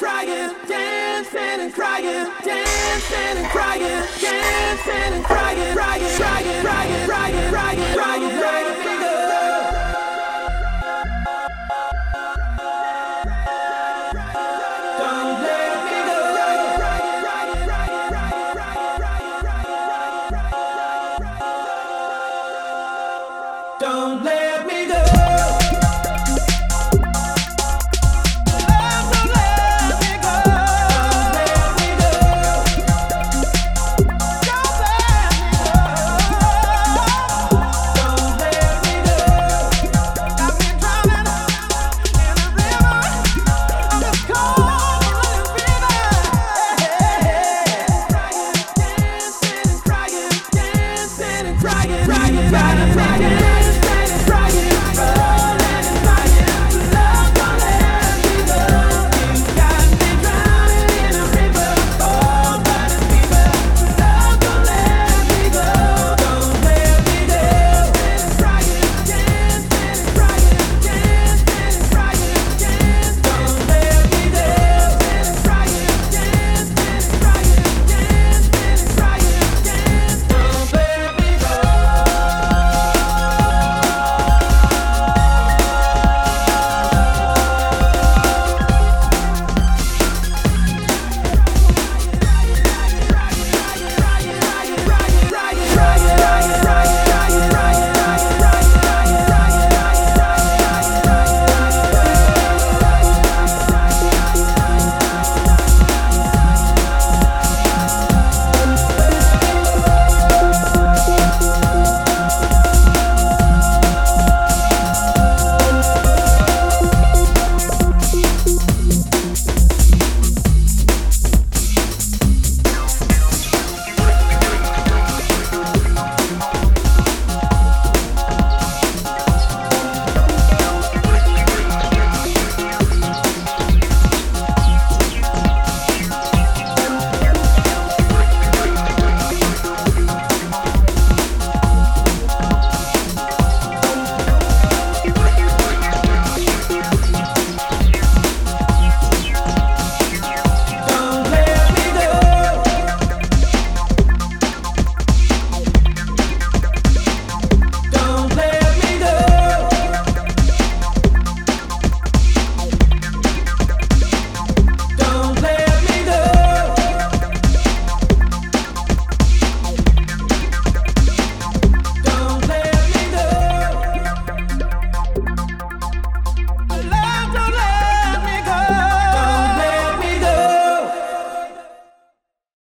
crying, dancing and crying, dancing and crying.